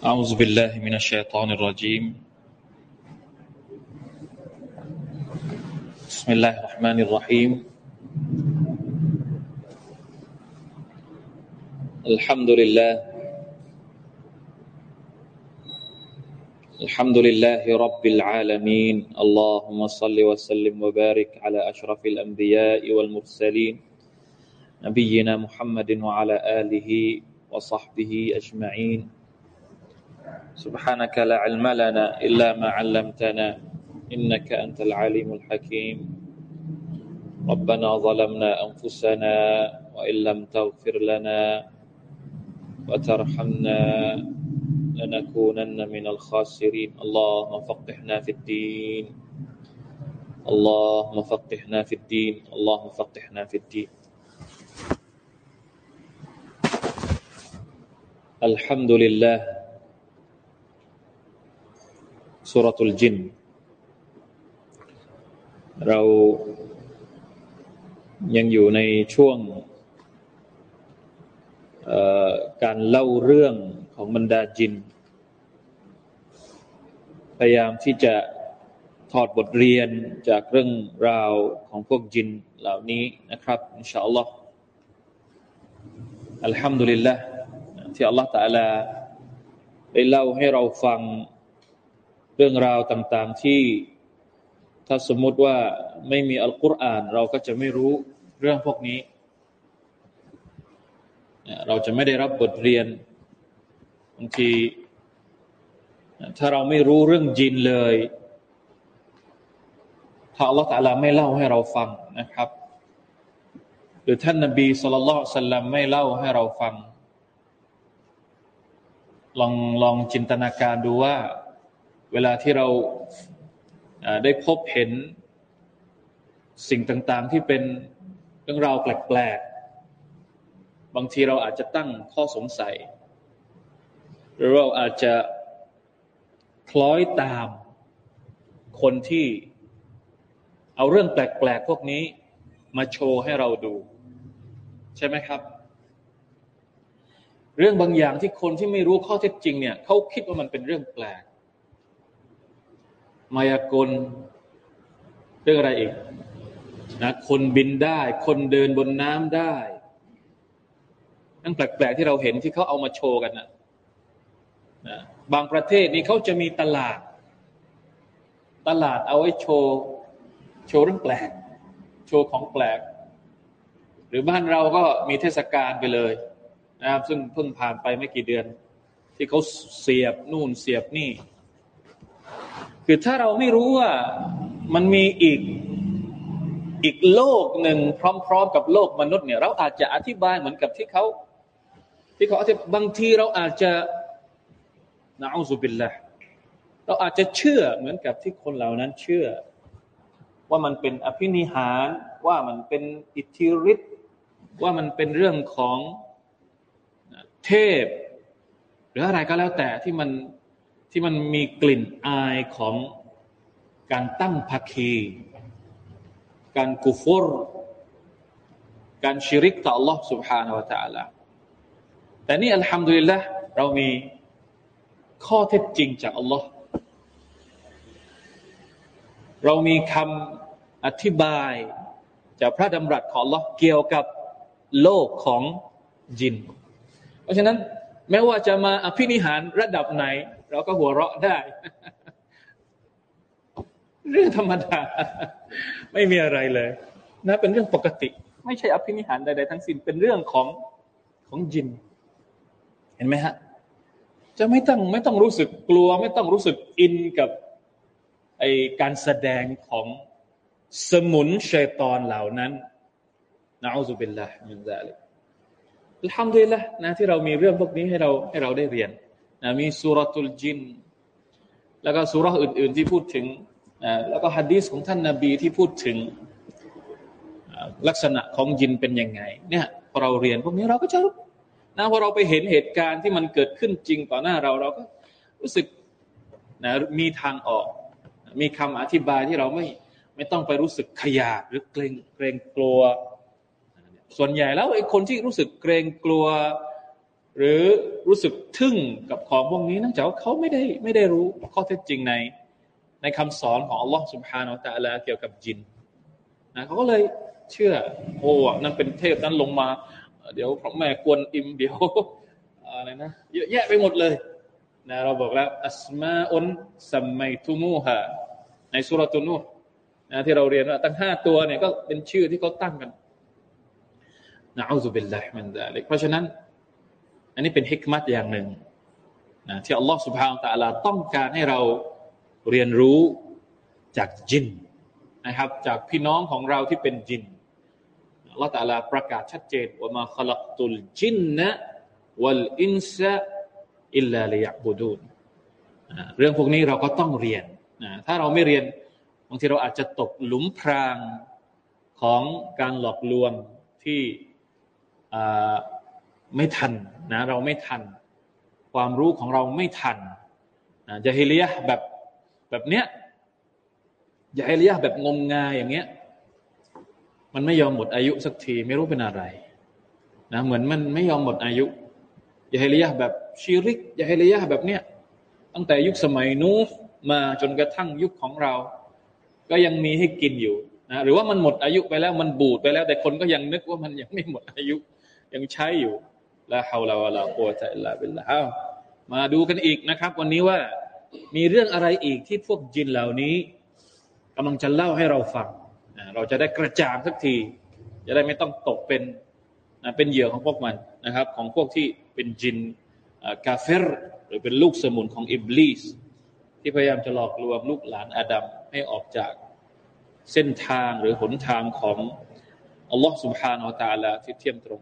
أعوذ بالله من الشيطان الرجيم. بسم الله الرحمن الرحيم. الحمد لله. الحمد لله رب العالمين. اللهم صل وسلم وبارك على أشرف الأنبياء والمرسلين. نبينا محمد وعلى آله وصحبه أجمعين. سبحانك لا علم لنا إلا ما علمتنا إنك أنت العليم الحكيم. ربنا ظلمنا أنفسنا وإن لم تغفر لنا وترحمنا لنكونن من الخاسرين. اللهم فقهنا في الدين. اللهم فقهنا في الدين. اللهم فقهنا في الدين. الحمد لله สุรตุลจิน เรายังอยู่ในช่วงการเล่าเรื่องของบรรดาจิน พยายามที่จะถอดบทเรียนจากเรื่องราวของพวกจินเหล่านี้นะครับอินชาอัลลอฮ์อัลฮัมดุลิลละที่อัลลอฮ์ตะลาได้เล่าให้เราฟัง เรื่องราวต่าง ๆ ที่ถ้าสมมติว่าไม่มีอัลกุรอาน เราก็จะไม่รู้เรื่องพวกนี้ เราจะไม่ได้รับบทเรียนบางทีถ้าเราไม่รู้เรื่องจินเลย ถ้าอัลลอฮฺตะลาไม่เล่าให้เราฟังนะครับ หรือท่านนบีสุลต่านสัลลัมไม่เล่าให้เราฟัง ลองลองจินตนาการดูว่า เวลาที่เราได้พบเห็นสิ่งต่างๆ ที่เป็นเรื่องราวแปลกๆ บางทีเราอาจจะตั้งข้อสงสัย หรือเราอาจจะคล้อยตามคนที่เอาเรื่องแปลกๆ พวกนี้มาโชว์ให้เราดู ใช่ไหมครับ เรื่องบางอย่างที่คนที่ไม่รู้ข้อเท็จจริงเนี่ยเขาคิดว่ามันเป็นเรื่องแปลก มายากล เรื่องอะไรอีกนะคนบินได้ คนเดินบนน้ำได้ นั่นแปลกๆที่เราเห็นที่เขาเอามาโชว์กันนะนะบางประเทศนี่เขาจะมีตลาด ตลาดเอาไว้โชว์ โชว์เรื่องแปลก โชว์ของแปลก หรือบ้านเราก็มีเทศกาลไปเลยนะครับซึ่งเพิ่งผ่านไปไม่กี่เดือน ที่เขาเสียบนู่นเสียบนี่ คือถ้าเราไม่รู้ว่ามันมีอีกอีกโลกหนึ่งพร้อม ๆ กับโลกมนุษย์เนี่ย เราอาจจะอธิบายเหมือนกับที่เขาที่เขาอธิบางทีเราอาจจะนะอูซุบิลละเราอาจจะเชื่อเหมือนกับที่คนเหล่านั้นเชื่อ ว่ามันเป็นอภินิหาร ว่ามันเป็นอิทธิฤทธิ์ว่ามันเป็นเรื่องของเทพ หรืออะไรก็แล้วแต่ที่มัน ที่มันมีกลิ่นอายของการตั้งภาคี การกุฟร การชิริกต่อ Allah سبحانه และ تعالى แต่นี่อัลฮัมดุลิลละเรามีข้อเท็จจริงจาก Allah เรามีคำอธิบายจากพระดำรัสของ Allah เกี่ยวกับโลกของจิน เพราะฉะนั้นแม้ว่าจะมาอภินิหารระดับไหน เราก็หัวเราะได้ เรื่องธรรมดา ไม่มีอะไรเลย นะ เป็นเรื่องปกติ ไม่ใช่อภินิหารใดๆทั้งสิ้นเป็นเรื่องของของจิน เห็นไหมฮะ จะไม่ต้องไม่ต้องรู้สึกกลัว ไม่ต้องรู้สึกอินกับไอการแสดงของสมุนชัยตอนเหล่านั้นนะอูซุบิลลาฮ์มินซาลิกทำดีละนะที่เรามีเรื่องพวกนี้ให้เราให้เราได้เรียน นะมีสุรตุลจิน แล้วก็สุรอื่น ๆ ที่พูดถึงนะแล้วก็ฮะดีสของท่านนาบีที่พูดถึงลักษณะของจินเป็นยังไง เนี่ยพอเราเรียนพวกนี้เราก็จะรู้นะพอเราไปเห็นเหตุการณ์ที่มันเกิดขึ้นจริงต่อหน้าเราเราก็รู้สึกนะมีทางออก มีคำอธิบายที่เราไม่ไม่ต้องไปรู้สึกขยาดหรือเกรงเกรงกลัว ส่วนใหญ่แล้วไอ้คนที่รู้สึกเกรงกลัว หรือรู้สึกทึ่งกับของพวกนี้เนื่องจากว่าเขาไม่ได้ไม่ได้รู้ข้อเท็จจริงในในคำสอนของอัลลอฮ์สุบฮานาอัลตะลาเกี่ยวกับจินนะเขาก็เลยเชื่อโอ้นั่นเป็นเทพนั้นลงมา เดี๋ยวพระแม่กวนอิมเดี๋ยวอะไรนะเยอะแยะไปหมดเลยนะเราบอกแล้วอัสมาอุนสัมไมทูมูฮะในสุรตุนูนะที่เราเรียนว่าตั้งห้าตัวเนี่ยก็เป็นชื่อที่เขาตั้งกันنعوذ بالله من ذلك เพราะฉะนั้น อันนี้เป็นฮิกมัตอย่างหนึ่งนะที่อัลลอฮฺสุบฮานตะลาต้องการให้เราเรียนรู้จากจินนะครับ จากพี่น้องของเราที่เป็นจินอัลลอฮฺตะลาประกาศชัดเจนว่า ما خلقت الجن والإنس إلا ليعبدون เรื่องพวกนี้เราก็ต้องเรียนนะถ้าเราไม่เรียนบางทีเราอาจจะตกหลุมพรางของการหลอกลวงที่ ไม่ทันนะเราไม่ทัน ความรู้ของเราไม่ทันจะฮิเลียแบบแบบเนี้ยจะฮิเลียแบบงมงายอย่างเงี้ย มันไม่ยอมหมดอายุสักทีไม่รู้เป็นอะไรนะเหมือนมันไม่ยอมหมดอายุยาฮิลียะแบบชีริกยาฮิลียะแบบเนี้ยตั้งแต่ยุคสมัยนู้มาจนกระทั่งยุคของเรา ก็ยังมีให้กินอยู่นะหรือว่ามันหมดอายุไปแล้วมันบูดไปแล้ว แต่คนก็ยังนึกว่ามันยังไม่หมดอายุยังใช้อยู่ ละฮาวลาวะลาโคตะอิลลาบิลลาฮมาดูกันอีกนะครับ วันนี้ว่ามีเรื่องอะไรอีกที่พวกจินเหล่านี้กำลังจะเล่าให้เราฟังเราจะได้กระจ่างสักที จะได้ไม่ต้องตกเป็นเป็นเหยื่อของพวกมันนะครับ ของพวกที่เป็นจินกาเฟรหรือเป็นลูกสมุนของอิบลิสที่พยายามจะหลอกลวงลูกหลานอาดัมให้ออกจากเส้นทางหรือหนทางของอัลลอฮ์ سبحانه และ تعالى ที่เที่ยมตรง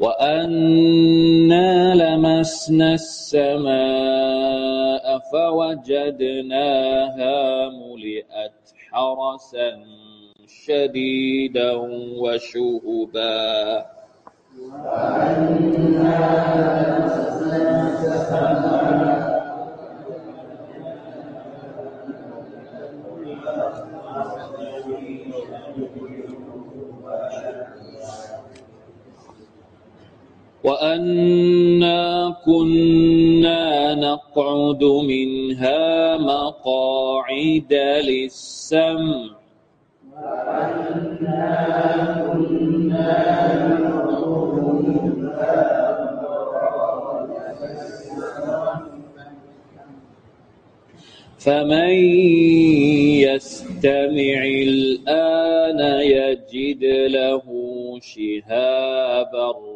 وأنا لمسنا السماء فوجدناها ملئت حرسا شديدا وشهبا وأنا كنا نقعد منها مقاعد للسمع وأنا كنا فمن يستمع الآن يجد له شهابا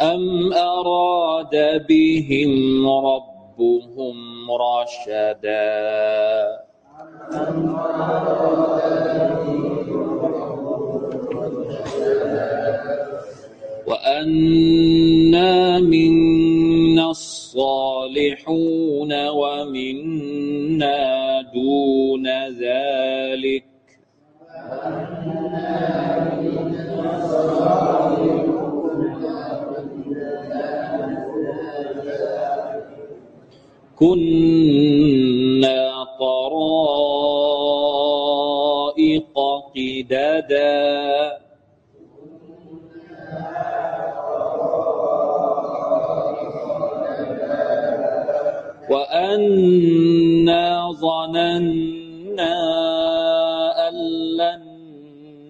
أم أراد بهم ربهم رشدا؟ وأنا منا الصالحون ومنا دون ذلك. وأنا منا الصالحون كنا طرائق قددا. وأنا ظننا أن لن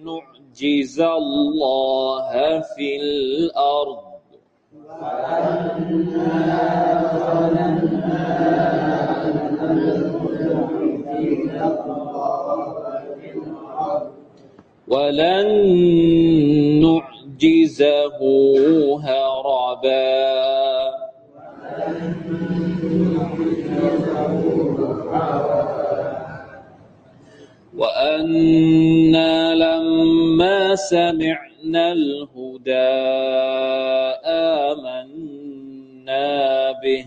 نعجز الله في الأرض. ولن نعجزه هربا. وأنا لما سمعنا الهدى آمنا به.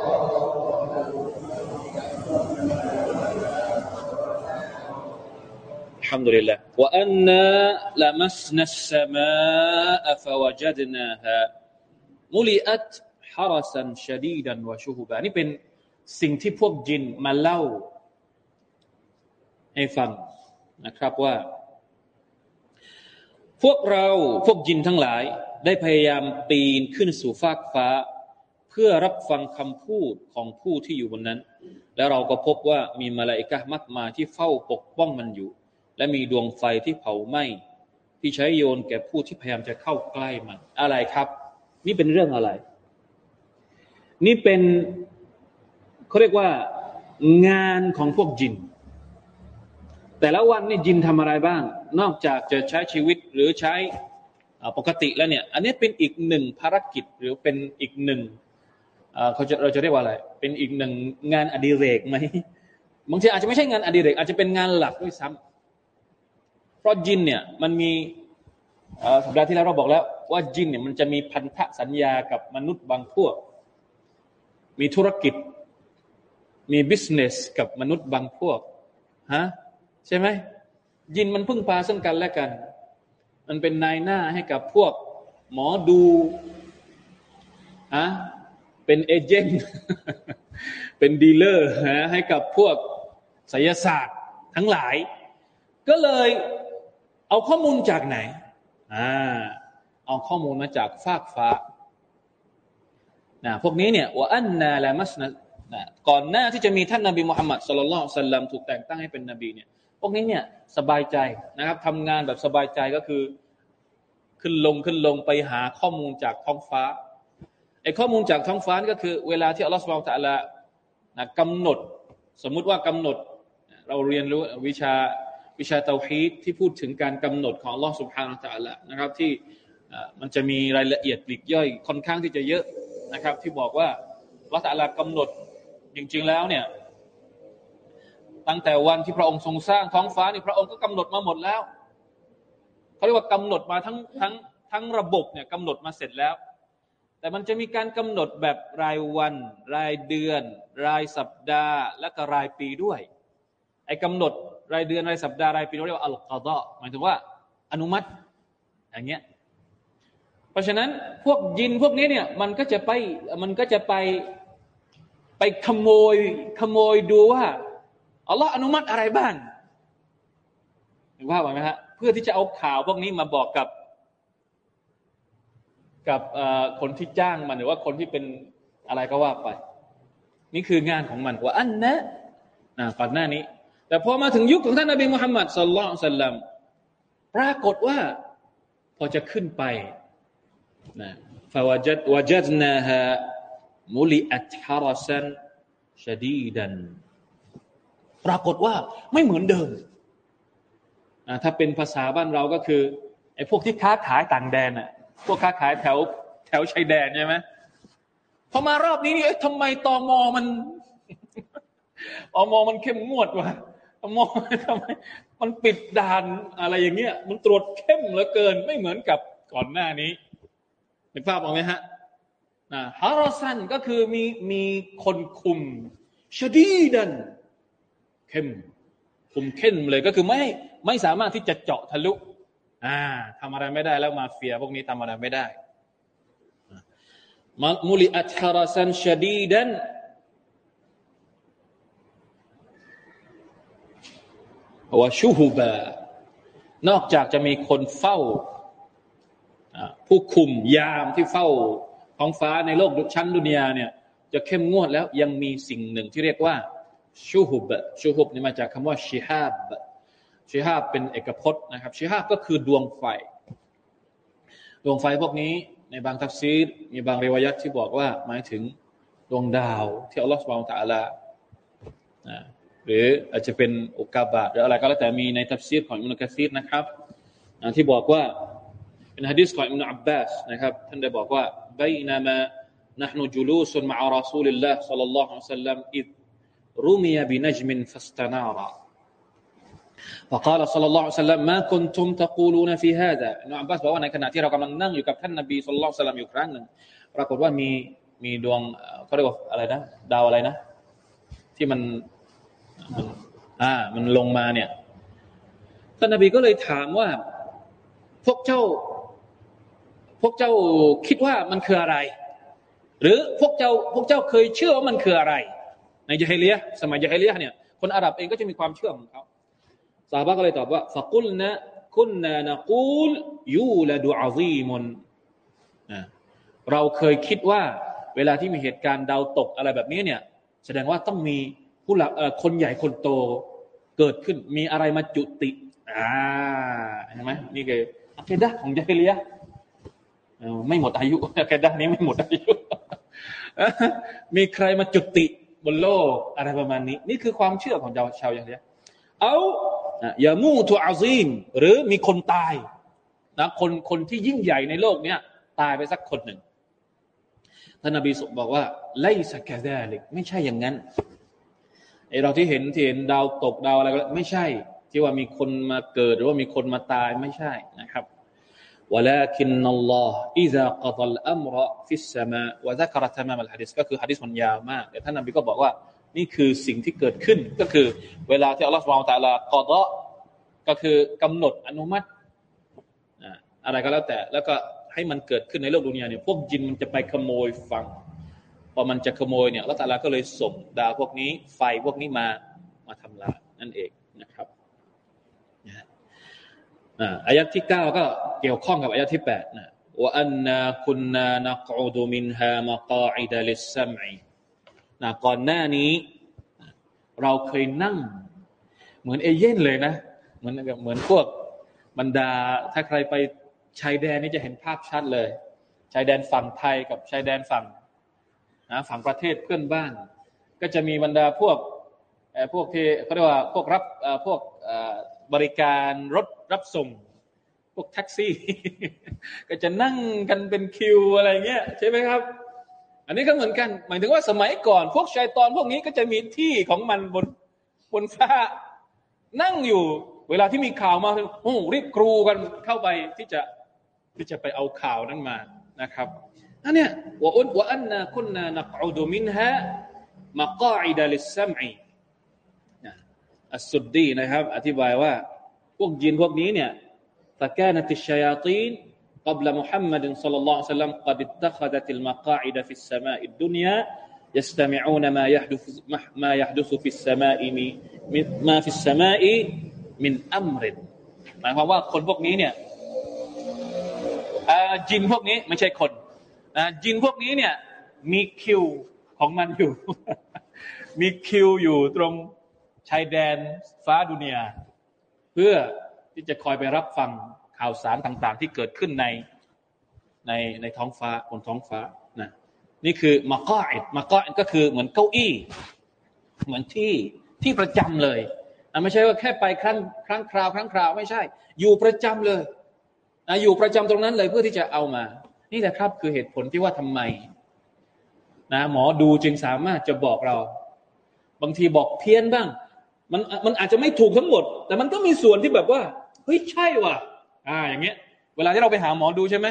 الحمد لله وأنا لمسنا السماء فوجدناها ملئت حرسا شديدا وشهبا นี่เป็นสิ่งที่พวกจินมาเล่าให้ฟังนะครับว่า พวกเราพวกจินทั้งหลาย ได้พยายามปีนขึ้นสู่ฟากฟ้า เพื่อรับฟังคำพูดของผู้ที่อยู่บนนั้น แล้วเราก็พบว่ามีมาลาอิกะมากมายที่เฝ้าปกป้องมันอยู่ และมีดวงไฟที่เผาไหม้ที่ใช้โยนแก่ผู้ที่พยายามจะเข้าใกล้มัน อะไรครับ นี่เป็นเรื่องอะไร นี่เป็นเขาเรียกว่างานของพวกจิน แต่ละวันนี่จินทำอะไรบ้าง นอกจากจะใช้ชีวิตหรือใช้ปกติแล้วเนี่ย อันนี้เป็นอีกหนึ่งภารกิจหรือเป็นอีกหนึ่งเขาจะเราจะเรียกว่าอะไร เป็นอีกหนึ่งงานอดิเรกไหมบางทีอาจจะไม่ใช่งานอดิเรก อาจจะเป็นงานหลักด้วยซ้ำ เพราะจินเนี่ยมันมีสัปดาห์ที่แล้วเราบอกแล้ว ว่าจินเนี่ยมันจะมีพันธสัญญากับมนุษย์บางพวก มีธุรกิจ มีบิสเนสกับมนุษย์บางพวกฮะใช่ไหมยินมันพึ่งพาซึ่งกันและกัน มันเป็นนายหน้าให้กับพวกหมอดูฮะเป็นเอเจนต์เป็นดีลเลอร์ฮะให้กับพวกไสยศาสตร์ทั้งหลาย ก็เลย เอาข้อมูลจากไหนอ่าเอาข้อมูลมาจากฟากฟ้านะพวกนี้เนี่ยว่าอันนาละมัสนะนะก่อนหน้าที่จะมีท่านนบีมุฮัมมัดสุลลัลสัลลัมถูกแต่งตั้งให้เป็นนบีเนี่ยพวกนี้เนี่ยสบายใจนะครับทำงานแบบสบายใจก็คือ ขึ้นลงขึ้นลงไปหาข้อมูลจากท้องฟ้าไอ้ข้อมูลจากท้องฟ้าก็คือ เวลาที่อัลลอฮฺสุบไบร์ตะละนะกำหนด สมมุติว่ากำหนด เราเรียนรู้วิชา วิชาเตาฮีดที่พูดถึงการกำหนดของลอสุบฮานาตะละนะครับที่มันจะมีรายละเอียดปลีกย่อยค่อนข้างที่จะเยอะนะครับ ที่บอกว่าอัลอตะละกำหนดจริงๆแล้วเนี่ยตั้งแต่วันที่พระองค์ทรงสร้างท้องฟ้านี่พระองค์ก็กำหนดมาหมดแล้วเขาเรียกว่ากำหนดมาทั้งทั้งทั้งระบบเนี่ยกำหนดมาเสร็จแล้ว แต่มันจะมีการกำหนดแบบรายวัน รายเดือน รายสัปดาห์ และก็รายปีด้วยไอ้กำหนด รายเดือนรายสัปดาห์รายปีเราเรียกว่าอัลกอดอหมายถึงว่าอนุมัติอย่างเงี้ยเพราะฉะนั้นพวกยินพวกนี้เนี่ยมันก็จะไปมันก็จะไปไปขโมยขโมยดูว่าอัลลอฮ์อนุมัติอะไรบ้างเห็นว่าไหมฮะเพื่อที่จะเอาข่าวพวกนี้มาบอกกับ กับคนที่จ้างมันหรือว่าคนที่เป็นอะไรก็ว่าไป นี่คืองานของมันว่าอันนะนะก่อนหน้านี้ แต่พอมาถึงยุคของท่านนบีมุฮัมมัดสุลลัลสัลลัมปรากฏว่าพอจะขึ้นไปนะฟาวจัดวจัดนาฮะมุลิอัตฮารซันชดีดัน ปรากฏว่าไม่เหมือนเดิมถ้าเป็นภาษาบ้านเราก็คือไอ้พวกที่ค้าขายต่างแดนอะพวกค้าขายแถวแถวชายแดนใช่ไหมพอมารอบนี้นี่ทำไมตอมอมันอมอมันเข้มงวดวะ มอทำไมมันปิดด่านอะไรอย่างเงี้ย มันตรวจเข้มเหลือเกิน ไม่เหมือนกับก่อนหน้านี้เห็นภาพออกไหมฮะนะฮารอซันก็คือมีมีคนคุมชดีดันเข้มคุมเข้มเลยก็คือไม่ไม่สามารถที่จะเจาะทะลุอ่าทำอะไรไม่ได้แล้วมาเฟียพวกนี้ทำอะไรไม่ได้มุลิอัตฮารัสันชดีดัน วชูฮุบะนอกจากจะมีคนเฝ้าผู้คุมยามที่เฝ้าท้องฟ้าในโลกชั้นดุนยาเนี่ย จะเข้มงวดแล้วยังมีสิ่งหนึ่งที่เรียกว่าชูฮุบชูฮุบนี่มาจากคำว่าชิฮาบชิฮาบเป็นเอกพจน์นะครับชิฮาบก็คือดวงไฟ ดวงไฟพวกนี้ในบางทัฟซีดมีบางเรวยัตที่บอกว่าหมายถึงดวงดาวที่อัลลอฮฺสุบานตะอัลา หรืออาจจะเป็นอุกาบาตหรืออะไรก็แล้วแต่มีในทัฟซีดของอิมุนกะซีดนะครับที่บอกว่าเป็นฮะดิษของอิมุนอับบาสนะครับท่านได้บอกว่า بينما نحن جلوس مع رسول الله صلى الله عليه وسلم إذ رمي بنجم فاستنار فقال صلى الله عليه وسلم ما كنتم تقولون في هذا อินุอับบาสบอกว่าในขณะที่เรากำลังนั่งอยู่กับท่านนบีสุลต่านสัลลัมอยู่ครั้งหนึ่งปรากฏว่ามีมีดวงเขาเรียกว่าอะไรนะดาวอะไรนะ ที่มันมัน อ่า มันลงมาเนี่ยท่านนบีก็เลยถามว่า พวกเจ้า พวกเจ้าคิดว่ามันคืออะไร หรือพวกเจ้า พวกเจ้าเคยเชื่อว่ามันคืออะไร ในยะฮิเลียสมัยยะฮิเลียเนี่ยคนอาหรับเองก็จะมีความเชื่อของเขาซาบะก็เลยตอบว่าฟักุลนะคุณนานะกูลยูละดูอาซีมนเราเคยคิดว่า เวลาที่มีเหตุการณ์ดาวตกอะไรแบบนี้เนี่ย แสดงว่าต้องมี ผู้หลักคนใหญ่คนโตเกิดขึ้นมีอะไรมาจุติ อ่าเห็นไหมนี่คืออะเคดะของยาเลียไม่หมดอายุอะเคดะนี้ไม่หมดอายุ มีใครมาจุติบนโลกอะไรประมาณนี้ นี่คือความเชื่อของชาวยาฮิเลียเอาอย่ามู่ตัวอาซีมหรือมีคนตายนะคนคนที่ยิ่งใหญ่ในโลกเนี้ยตายไปสักคนหนึ่งท่านนบีสุบอกว่าไลสักแกแดลิกไม่ใช่อย่างนั้น ไอเราที่เห็นที่เห็นดาวตกดาวอะไรก็ไม่ใช่ ที่ว่ามีคนมาเกิด หรือว่ามีคนมาตายไม่ใช่นะครับ ولكن الله إذا قضى الأمر في السماء وذكر تمام الحديث ก็คือฮะดิษมันยาวมากแต่ท่านนบีก็บอกว่านี่คือสิ่งที่เกิดขึ้นก็คือ เวลาที่อัลลอฮฺสุบไบร์ตะลากอดะก็คือกำหนดอนุมัติอะไรก็แล้วแต่ แล้วก็ให้มันเกิดขึ้นในโลกดุนยาเนี่ยพวกจินมันจะไปขโมยฟัง พอมันจะขโมยเนี่ยลลอฮฺตะลาก็เลยส่งดาวพวกนี้ ไฟพวกนี้มามาทำลายนั่นเองนะครับอายะที่เก้าก็เกี่ยวข้องกับอายะที่แปดนะว่าอันนาคุณนานักอูดูมินฮามะกาอิดะลิสัมอีนะก่อนหน้านี้ เราเคยนั่ง เหมือนเอเย่นเลยนะเหมือนเหมือนพวกบรรดา ถ้าใครไปชายแดนนี่จะเห็นภาพชัดเลย ชายแดนฝั่งไทยกับชายแดนฝั่ง นะฝั่งประเทศเพื่อนบ้าน ก็จะมีบรรดาพวกพวกที่เขาเรียกว่าพวกรับพวกบริการรถรับส่ง พวกแท็กซี่ ก็จะนั่งกันเป็นคิวอะไรเงี้ยใช่ไหมครับ อันนี้ก็เหมือนกัน หมายถึงว่าสมัยก่อน พวกชายตอนพวกนี้ก็จะมีที่ของมันบนบนฟ้านั่งอยู่เวลาที่มีข่าวมาโอ้รีบกรูกันเข้าไปที่จะที่จะไปเอาข่าวนั้นมานะครับ อันเนี้ยว่าอุนว่าอันนาคุณนานักอูดุมินฮะมากาอิดะลิสซัมอีอัสสุดดีนะครับ อธิบายว่า พวกยินพวกนี้เนี่ยตะแกนติชยาตีน قبل محمد صلى الله عليه وسلم قد اتخذت المقاعد في السماء الدنيا يستمعون ما يحدث ما يحدث في السماء ما في السماء من أمر หมายความว่าคนพวกนี้เนี่ยจินพวกนี้ไม่ใช่คน จินพวกนี้เนี่ยมีคิวของมันอยู่ มีคิวอยู่ตรงชายแดนฟ้าดุนียาเพื่อที่จะคอยไปรับฟังข่าวสารต่าง ๆ ที่เกิดขึ้นในในในท้องฟ้าบนท้องฟ้านะนี่คือมาก้ออิดมาก้ออิดก็คือเหมือนเก้าอี้ เหมือนที่ที่ประจำเลยไม่ใช่ว่าแค่ไปครั้งครั้งคราวครั้งคราวไม่ใช่ อยู่ประจำเลยอยู่ประจำตรงนั้นเลยเพื่อที่จะเอามา นี่แหละครับคือเหตุผลที่ว่าทำไมนะหมอดูจึงสามารถจะบอกเรา บางทีบอกเพี้ยนบ้าง มันมันอาจจะไม่ถูกทั้งหมด แต่มันก็มีส่วนที่แบบว่าเฮ้ยใช่ว่ะ อ่า อย่างเงี้ย เวลาที่เราไปหาหมอดูใช่ไหม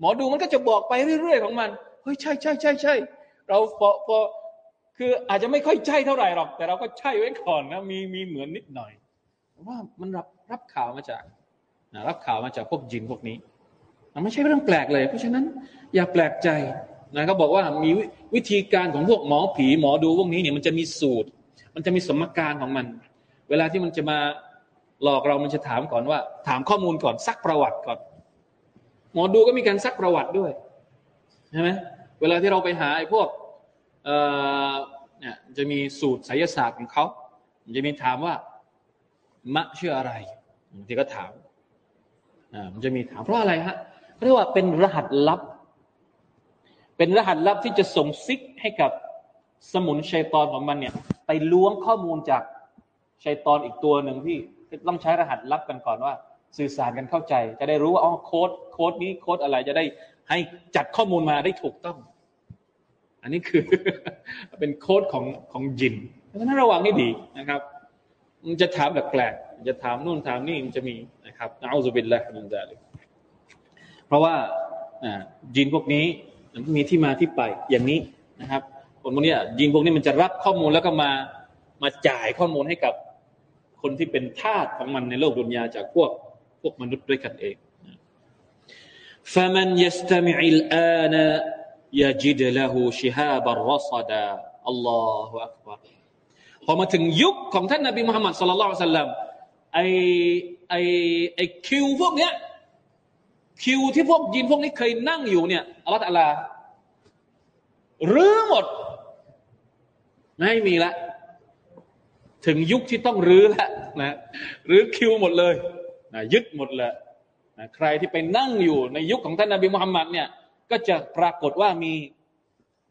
หมอดูมันก็จะบอกไปเรื่อยๆของมันเฮ้ยใช่ใช่ใช่ใช่เราพอพอคืออาจจะไม่ค่อยใช่เท่าไหร่หรอก แต่เราก็ใช่ไว้ก่อนนะมีมีเหมือนนิดหน่อยว่ามันรับรับข่าวมาจากรับข่าวมาจากพวกจินพวกนี้ ไม่ใช่เรื่องแปลกเลย เพราะฉะนั้นอย่าแปลกใจนะเขาบอกว่ามีวิธีการของพวกหมอผีหมอดูพวกนี้เนี่ยมันจะมีสูตร มันจะมีสมการของมัน เวลาที่มันจะมาหลอกเรามันจะถามก่อนว่า ถามข้อมูลก่อนซักประวัติก่อน หมอดูก็มีการซักประวัติด้วยใช่ไหมเวลาที่เราไปหาไอ้พวกเอ่อเนี่ยจะมีสูตรไสยศาสตร์ของเขาจะมีถามว่ามะชื่ออะไรบางทีก็ถามอ่ามันจะมีถามเพราะอะไรฮะ เรียกว่าเป็นรหัสลับ เป็นรหัสลับที่จะส่งซิกให้กับสมุนชัยตอนของมันเนี่ย ไปล้วงข้อมูลจากชัยตอนอีกตัวหนึ่งที่ต้องใช้รหัสลับกันก่อนว่า สื่อสารกันเข้าใจ จะได้รู้ว่าอ๋อโค้ดโค้ดนี้โค้ดอะไรจะได้ให้จัดข้อมูลมาได้ถูกต้อง อันนี้คือเป็นโค้ดของของยินเพราะฉะนั้นระวังให้ดีนะครับ มันจะถามแปลกๆจะถามนู่นถามนี่มันจะมีนะครับนะอัลลอฮฺบิลละมินซาลิก เพราะว่าจินพวกนี้มันมีที่มาที่ไปอย่างนี้นะครับ คนพวกนี้ยินพวกนี้มันจะรับข้อมูลแล้วก็มามาจ่ายข้อมูลให้กับคนที่เป็นทาสของมันในโลกดุนยาจากพวกพวกมนุษย์ด้วยกันเอง فمن يستمع الآن يجد له شهابا رصدا الله أكبر พอมาถึงยุคของท่านนบีมุฮัมมัดสุลลัลลสัลลัมไอไอไอคิวพวกเนี้ย คิวที่พวกยินพวกนี้เคยนั่งอยู่เนี่ยอัลลอฮฺอะลารื้อหมด ไม่มีละ ถึงยุคที่ต้องรื้อล้วนะรื้อคิวหมดเลยนะยึดหมดเลยนะใครที่ไปนั่งอยู่ในยุคของท่านนบีมุฮัมมัดเนี่ยก็จะปรากฏว่ามี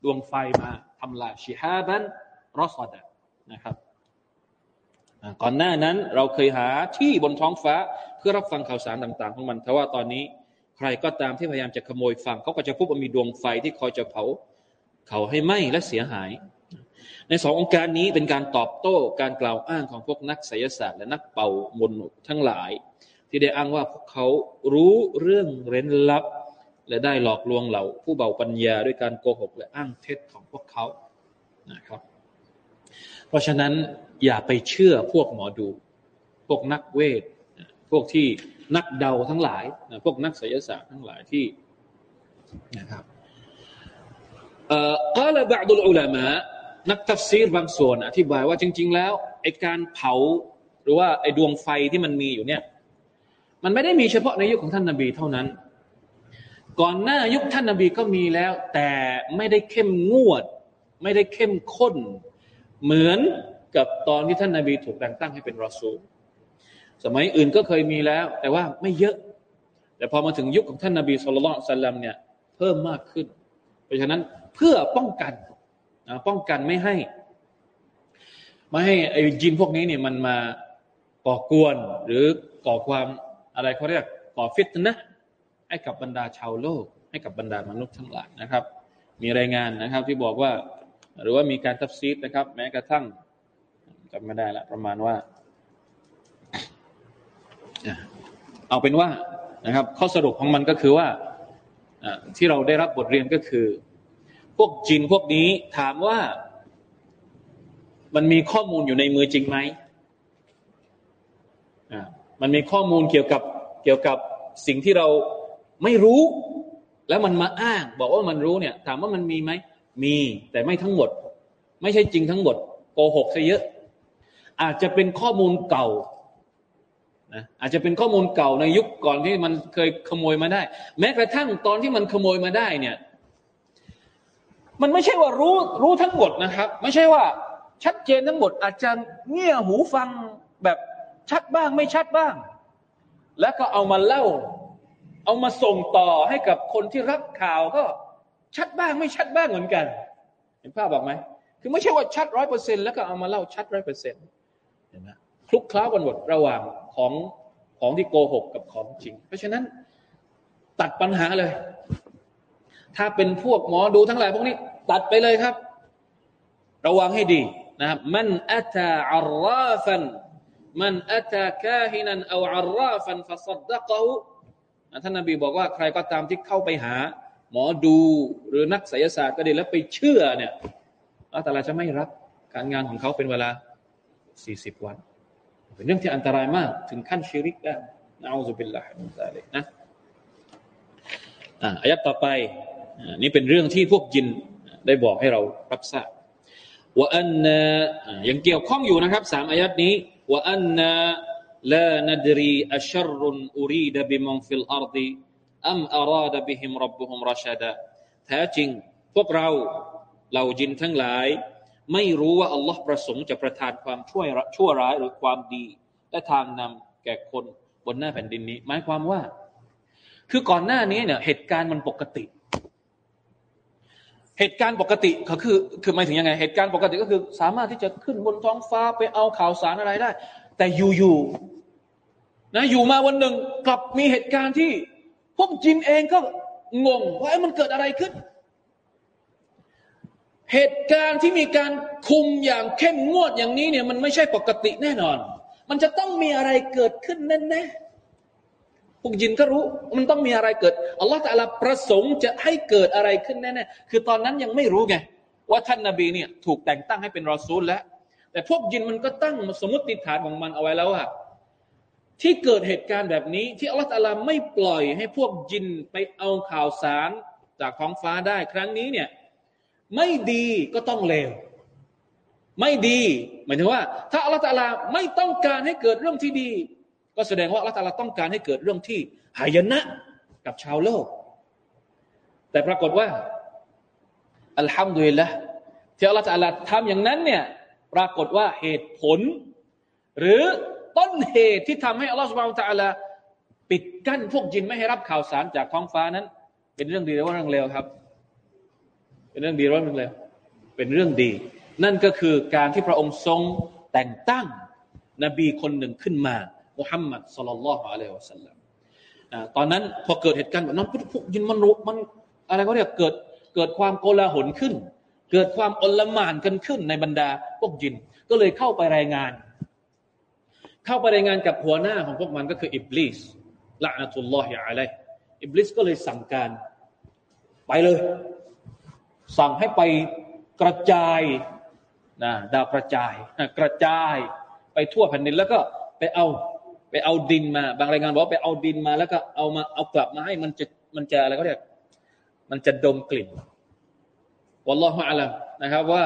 ดวงไฟมาทำลายชิฮาบันรอสอดนะครับก่อนหน้านั้นเราเคยหาที่บนท้องฟ้าเพื่อรับฟังข่าวสารต่าง ๆ ของมันแต่ว่าตอนนี้ ใครก็ตามที่พยายามจะขโมยฟังเขาก็จะพบว่ามีดวงไฟที่คอยจะเผาเขาให้ไหม้และเสียหาย ในสององค์การนี้เป็นการตอบโต้การกล่าวอ้างของพวกนักไสยศาสตร์และนักเป่ามนทั้งหลาย ที่ได้อ้างว่าพวกเขารู้เรื่องเร้นลับ และได้หลอกลวงเหล่าผู้เบาปัญญาด้วยการโกหกและอ้างเท็จของพวกเขานะครับ เพราะฉะนั้นอย่าไปเชื่อพวกหมอดู พวกนักเวทพวกที่ นักเดาทั้งหลายพวกนักศิลศาสตร์ทั้งหลายที่นะครับกล่าวบางดุลอุลามะนักทัฟซีรบางส่วนอธิบายว่าจริง ๆ แล้วไอการเผาหรือว่าไอดวงไฟที่มันมีอยู่เนี่ย มันไม่ได้มีเฉพาะในยุคของท่านนาบีเท่านั้น ก่อนหน้ายุคท่านนาบีก็มีแล้ว แต่ไม่ได้เข้มงวด ไม่ได้เข้มข้น เหมือนกับตอนที่ท่านนาบีถูกแต่งตั้งให้เป็นรอซูล สมัยอื่นก็เคยมีแล้ว แต่ว่าไม่เยอะ แต่พอมาถึงยุคของท่านนาบีสุลต่านสัลลัมเนี่ยเพิ่มมากขึ้น เพราะฉะนั้นเพื่อป้องกันนะป้องกันไม่ให้ ไม่ให้ไอ้จินพวกนี้เนี่ยมันมาก่อกวน หรือก่อความอะไรเขาเรียกก่อฟิตนะให้กับบรรดาชาวโลก ให้กับบรรดามนุษย์ทั้งหลายนะครับ มีรายงานนะครับที่บอกว่า หรือว่ามีการทับซีดนะครับ แม้กระทั่งจำไม่ได้ละประมาณว่า เอาเป็นว่านะครับ ข้อสรุปของมันก็คือว่าที่เราได้รับบทเรียนก็คือ พวกจินพวกนี้ถามว่ามันมีข้อมูลอยู่ในมือจริงไหมมันมีข้อมูลเกี่ยวกับเกี่ยวกับสิ่งที่เราไม่รู้ แล้วมันมาอ้าง บอกว่ามันรู้เนี่ย ถามว่ามันมีไหมมีแต่ไม่ทั้งหมด ไม่ใช่จริงทั้งหมดโกหกซะเยอะ อาจจะเป็นข้อมูลเก่า นะอาจจะเป็นข้อมูลเก่าในยุคก่อนที่มันเคยขโมยมาได้ แม้กระทั่งตอนที่มันขโมยมาได้เนี่ย มันไม่ใช่ว่ารู้รู้ทั้งหมดนะครับ ไม่ใช่ว่า ชัดเจนทั้งหมด อาจจะเงี่ยหูฟังแบบชัดบ้างไม่ชัดบ้าง แล้วก็เอามาเล่า เอามาส่งต่อให้กับคนที่รับข่าวก็ชัดบ้างไม่ชัดบ้างเหมือนกัน เห็นภาพบอกไหมคือไม่ใช่ว่าชัดร้อยเปอร์เซ็นแล้วก็เอามาเล่าชัดร้อยเปอร์เซ็นต์เห็นไหมคลุกคล้ากันหมดระหว่าง ของของที่โกหกกับของจริง เพราะฉะนั้นตัดปัญหาเลย ถ้าเป็นพวกหมอดูทั้งหลายพวกนี้ ตัดไปเลยครับ ระวังให้ดีนะครับมันอัตาอัลราฟันมันอัตากาฮินันเอาอัลราฟันฟัสดดะกะท่านนบีบอกว่าใครก็ตามที่เข้าไปหา หมอดูหรือนักไสยศาสตร์ก็ดีแล้วไปเชื่อเนี่ยอัลลอฮฺจะไม่รับการงานของเขาเป็นเวลาสี่สิบวัน เป็นเรื่องที่อันตรายมาก ถึงขั้นชิริกได้ نعوذ بالله من ذلك นะอ่าอายัดต่อไปนี่เป็นเรื่องที่พวกญินได้บอกให้เรารับทราบว่าอันยังเกี่ยวข้องอยู่นะครับสามอายัดนี้ وأنا لا ندري أش ر أريد بمن في الأرض أم أراد بهم ربهم رشدا แท้จริง พวกเราเหล่าจินทั้งหลาย ไม่รู้ว่าอัลลอฮ์ประสงค์จะประทานความช่วยชั่วร้ายหรือความดี และทางนำแก่คนบนหน้าแผ่นดินนี้ หมายความว่า คือก่อนหน้านี้เนี่ย เหตุการณ์มันปกติ เหตุการณ์ปกติก็คือ คือหมายถึงยังไง เหตุการณ์ปกติก็คือ สามารถที่จะขึ้นบนท้องฟ้าไปเอาข่าวสารอะไรได้ แต่อยู่ๆนะอยู่มาวันหนึ่งกลับมีเหตุการณ์ที่ พวกจินเองก็งงว่ามันเกิดอะไรขึ้น เหตุการณ์ที่มีการคุมอย่างเข้มงวดอย่างนี้เนี่ยมันไม่ใช่ปกติแน่นอน มันจะต้องมีอะไรเกิดขึ้นแน่ๆพวกยินก็รู้ มันต้องมีอะไรเกิดอัลลอฮฺตะลาประสงค์จะให้เกิดอะไรขึ้นแน่ๆคือตอนนั้นยังไม่รู้ไงว่าท่านนาบีเนี่ยถูกแต่งตั้งให้เป็นรอซูลแล้ว แต่พวกยินมันก็ตั้งสมมติฐานของมันเอาไว้แล้วว่าที่เกิดเหตุการณ์แบบนี้ ที่อัลลอฮฺตาลาไม่ปล่อยให้พวกยินไปเอาข่าวสารจากท้องฟ้าได้ครั้งนี้เนี่ย ไม่ดีก็ต้องเลว ไม่ดีหมายถึงว่า ถ้าอัลลอฮฺตาลาไม่ต้องการให้เกิดเรื่องที่ดี ก็แสดงว่าอัลลอฮฺตาลาต้องการให้เกิดเรื่องที่หายนะกับชาวโลก แต่ปรากฏว่าอัลฮัมดุลิลละที่อัลลอฮฺตาลาทำอย่างนั้นเนี่ยปรากฏว่าเหตุผล หรือต้นเหตุที่ทำให้อัลลอฮฺสุบานตะลาปิดกั้นพวกจินไม่ให้รับข่าวสารจากท้องฟ้านั้น เป็นเรื่องดีหรือว่าเรื่องเลวครับ เป็นเรื่องดีรือว่าเรื่งเลวเป็นเรื่องดี นั่นก็คือการที่พระองค์ทรงแต่งตั้งนบีคนหนึ่งขึ้นมามุฮัมมัดสลลัลลอฮุอะลัยฮิวะสัลลัมตอนนั้นพอเกิดเหตุการณ์แบบนั้นพวกยินมันรู้มันอะไรก็เรียกเกิดเกิดความโกลาหลขึ้น เกิดความอลหม่านกันขึ้นในบรรดาพวกยินก็เลยเข้าไปรายงาน เข้าไปรายงานกับหัวหน้าของพวกมันก็คืออิบลิสละนัตุลลอฮิอะลัยอิบลิสก็เลยสั่งการ ไปเลย สั่งให้ไปกระจายนะดาวกระจายกระจายไปทั่วแผ่นดินแล้วก็ไปเอาไปเอาดินมา บางรายงานบอกว่าไปเอาดินมา แล้วก็เอามาเอากลับมาให้มันจะมันจะอะไรก็เรียกมันจะดมกลิ่นวัลลอฮฺอะลัมนะครับ ว่า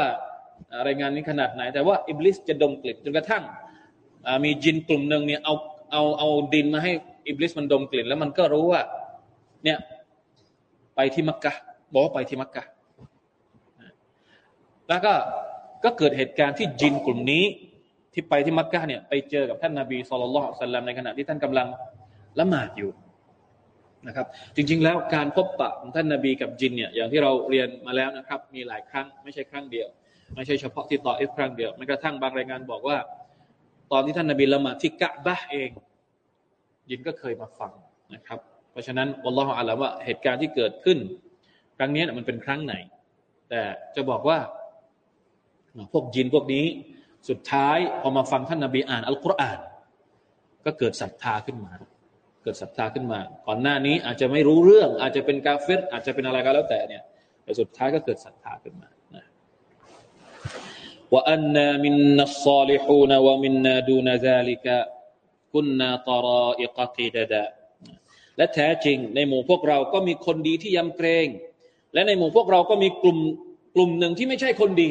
รายงานนี้ขนาดไหน แต่ว่าอิบลิสจะดมกลิ่นจนกระทั่งมีจินกลุ่มหนึ่งเนี่ยเอาเอาเอาดินมาให้อิบลิสมันดมกลิ่น แล้วมันก็รู้ว่า เนี่ย ไปที่มักกะบอกว่าไปที่มักกะ แล้วก็ก็เกิดเหตุการณ์ที่จินกลุ่มนี้ ที่ไปที่มักกะเนี่ยไปเจอกับท่านนาบีสุลต่านสัลลัมในขณะที่ท่านกำลังละหมาดอยู่นะครับ จริง ๆ แล้วการพบปะของท่านนาบีกับจินเนี่ยอย่างที่เราเรียนมาแล้วนะครับ มีหลายครั้งไม่ใช่ครั้งเดียว ไม่ใช่เฉพาะที่ต่อเอฟครั้งเดียวแม้กระทั่งบางรายงานบอกว่า ตอนที่ท่านนบีละหมาดที่กะบะเอง ยินก็เคยมาฟังนะครับ เพราะฉะนั้นอัลลอฮฺอาลัมว่าเหตุการณ์ที่เกิดขึ้น ครั้งนี้มันเป็นครั้งไหน แต่จะบอกว่า พวกยินพวกนี้ สุดท้ายพอมาฟังท่านนาบีอ่านอัลกุรอาน ก็เกิดศรัทธาขึ้นมา เกิดศรัทธาขึ้นมา ก่อนหน้านี้อาจจะไม่รู้เรื่อง อาจจะเป็นกาเฟตอาจจะเป็นอะไรก็แล้วแต่เนี่ยแต่สุดท้ายก็เกิดศรัทธาขึ้นมาว่าอันนามินนัสซาลิฮูนวะมินนาดูนซาลิกะคุนนาตรออิกติดดะและแท้จริง ในหมู่พวกเราก็มีคนดีที่ยำเกรง และในหมู่พวกเราก็มีกลุ่มกลุ่มหนึ่งที่ไม่ใช่คนดี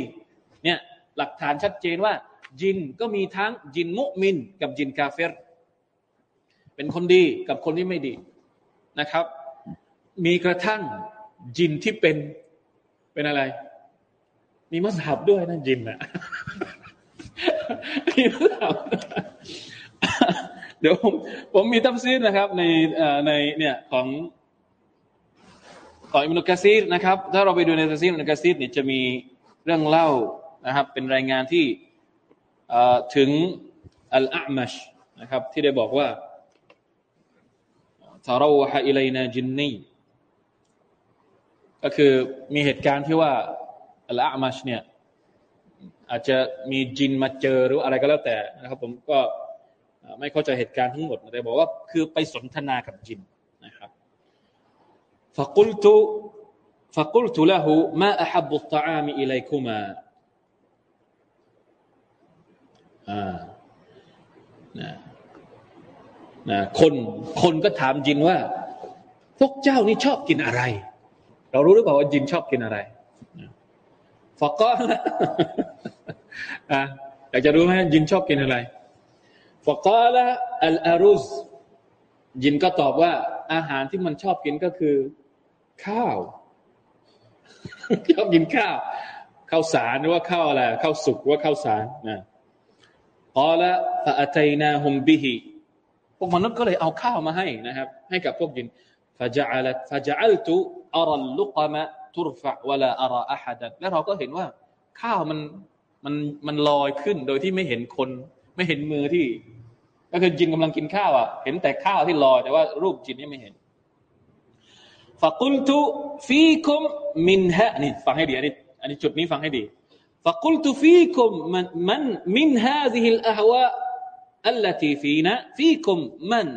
เนี่ยหลักฐานชัดเจนว่าจินก็มีทั้งจินมุมิน กับจินกาเฟรเป็นคนดีกับคนที่ไม่ดีนะครับ มีกระทั่งจินที่เป็นเป็นอะไร มีมัสฮับด้วยนะจินอะมีมัสฮับเดี๋ยวผมผมมีตัฟซีรนะครับในในเนี่ยของของอิบนุกะซีรนะครับ ถ้าเราไปดูในตัฟซีรอิบนุกะซีรเนี่ยจะมีเรื่องเล่า นะครับเป็นรายงานที่ถึงอัลอามัชนะครับที่ได้บอกว่า تروح إلينا جني ก็คือมีเหตุการณ์ที่ว่าอัลอามัชเนี่ยอาจจะมีจินมาเจอหรืออะไรก็แล้วแต่นะครับผมก็ไม่เข้าใจเหตุการณ์ทั้งหมดแต่บอกว่าคือไปสนทนากับจินนะครับฟะกุลตุฟะกุลตุละหูมาอัฮับุตตะอามีอิเลคุมาอ่า นะนะคนคนก็ถามจินว่า พวกเจ้านี่ชอบกินอะไร เรารู้หรือเปล่าว่าจินชอบกินอะไรฟอกก็อะอยากจะรู้ไหมจินชอบกินอะไรฟอกก็ละอัลอารุสจินก็ตอบว่า อาหารที่มันชอบกินก็คือ ข้าวชอบกินข้าวข้าวสารหรือว่าข้าวอะไรข้าวสุกหรือว่าข้าวสารนะ พอละฟะอัตัยนาฮุมบิฮิพวกมนุษย์ก็เลยเอาข้าวมาให้นะครับ ให้กับพวกยินฟะจัลฟะจัลตุอารัลลุกมะทุรฟะวะลาอาราอะฮัดแล้วเราก็เห็นว่าข้าวมันมันมันลอยขึ้นโดยที่ไม่เห็นคน ไม่เห็นมือที่ ก็คือจินกำลังกินข้าวอะเห็นแต่ข้าวที่ลอยแต่ว่ารูปจินนี่ไม่เห็นฟะกุลตุฟีคุมมินฮะนี่ฟังให้ดีอันนี้อันนี้จุดนี้ฟังให้ดี فقلت فيكم من, من من هذه الأهواء التي فينا فيكم من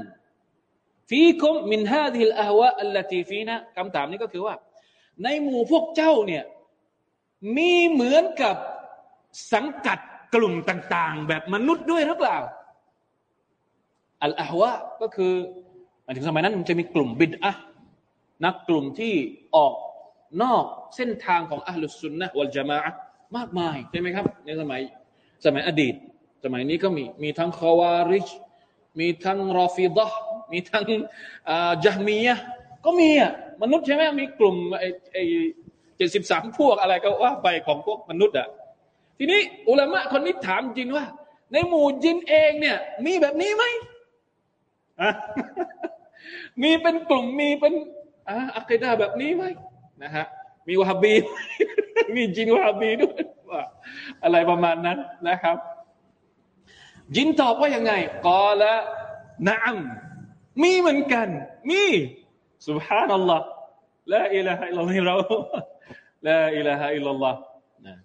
فيكم من هذه الأهواء التي فينا คำถามนี้ก็คือว่า ในหมู่พวกเจ้าเนี่ยมีเหมือนกับสังกัดกลุ่มต่าง ๆ แบบมนุษย์ด้วยหรือเปล่าอัลอาฮวะก็คือมาถึงสมัยนั้นมันจะมีกลุ่มบิดอะนักกลุ่มที่ออกนอกเส้นทางของอัลลุสุนนะวัลจามะ มากมายใช่ไหมครับ ในสมัยสมัยอดีต สมัยนี้ก็มีมีทั้งคาวาริชมีทั้งรอฟิดะมีทั้งจัฮมียะก็มีอะมนุษย์ใช่ไหมมีกลุ่มไอ้ไอ้เจ็ดสิบสามพวกอะไรก็ว่าไปของพวกมนุษย์อะทีนี้อุลามะคนนี้ถามจริงว่า ในหมู่จินเองเนี่ย มีแบบนี้ไหมมีเป็นกลุ่มมีเป็นอัคดาแบบนี้ไหมนะฮะมีวาฮบี มีจินวาบีด้วยว่าอะไรประมาณนั้นนะครับ จินตอบว่ายังไงกอละนามมีเหมือนกัน มีสุบฮานัลลอฮ์ละอิละฮะอิลลัลลอฮ์เราละอิละฮิลลัลลอฮ์นะ